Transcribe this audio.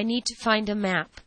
I need to find a map.